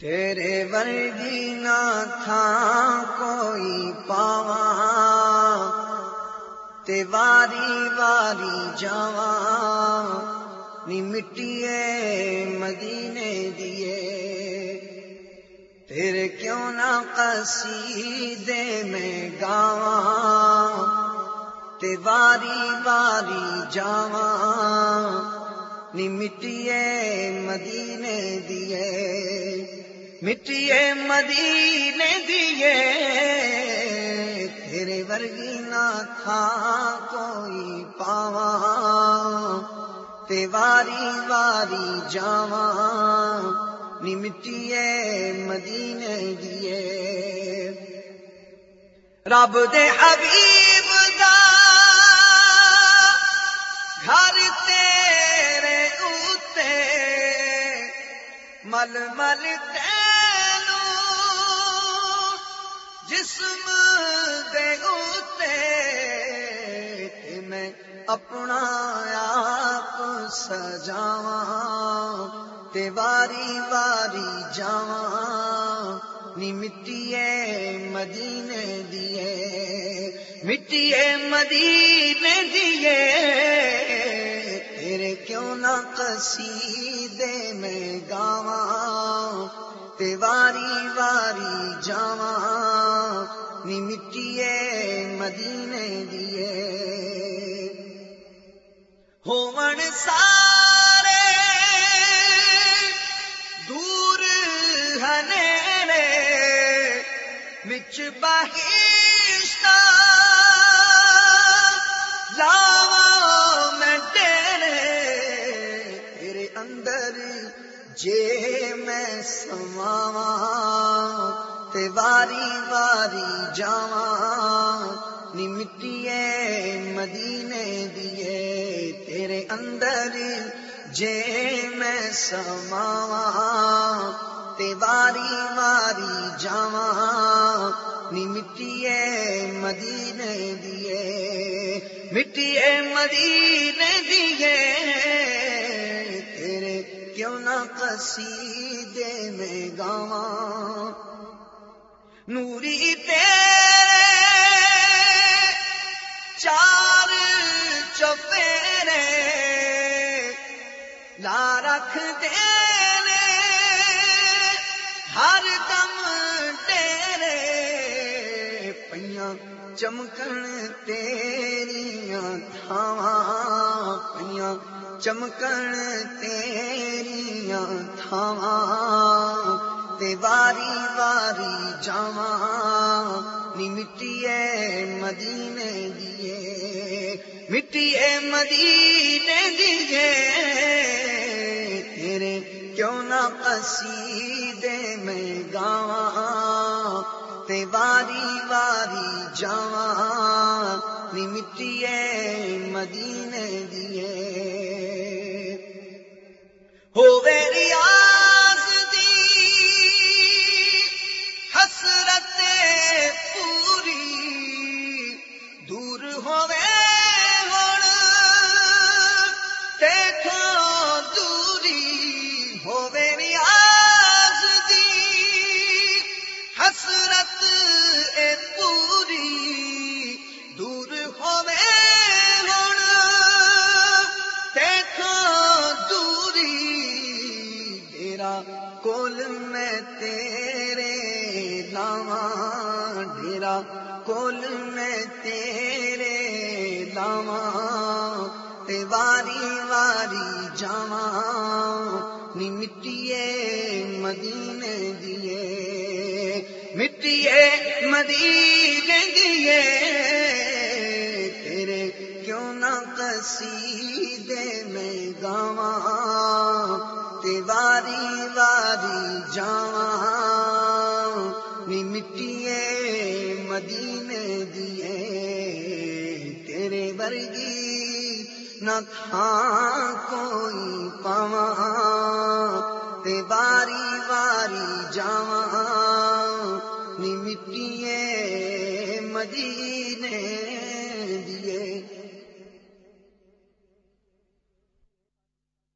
تیرے ورگی نہ تھا کوئی پاوا تے واری واری جاوا نی مٹیے مدینے دیے۔ تیرے کیوں نہ قصیدے میں گاواں، تے واری واری جاواں نی مٹیے مدینے دیے۔ مٹیے مدینے دیے، تیرے ورگی نہ تھا کوئی پاوا۔ تے واری واری جاواں، نی مٹیے مدینے دیے۔ رب دے حبیب دا، گھر تیرے اوتے۔ مل مل تینو جسم دے اوتے میں اپنا آپ سجاواں، تے واری واری جاواں۔ نی مٹیے مدینے دیے مٹیے مدینے دیے تیرے کیوں نہ قصیدے میں گاواں، تے واری واری جاواں۔ نی مٹیے مدینے دیے ہون سارے دور ہنیرے وچ بہشتا لاوا میں تیرے تیرے اندر جے میں سماوا تے واری واری جاواں، نی مدینے دیے تیرے اندر جے میں سماواں۔ تے واری واری جاواں، نی مدینے دیے مٹیے مدینے دیے تیرے کیوں نہ قصیدے میں گاواں۔ نوری تیرے چار چپیرے لا رکھ دینے، ہر دم تیرے پیاں چمکن تیریاں تھاواں پیاں چمکن تیریاں تھاواں تے واری واری جاواں، نی مٹیے مدینے دیے مٹیے مدینے دیے، تیرے کیوں نہ قصیدے میں گاواں، تے واری واری جاواں، نی مٹیے مدینے کول میں تیرے لاواں ڈیرا کول میں تیرے لاواں تے واری واری جاواں نی مٹیے مدینے دیے مٹیے مدینے واری واری جاواں نی مٹیے مدینے دیے، تیرے ورگی نہ تھا کوئی پاواں۔ تے واری واری جاواں نی مٹیے مدینے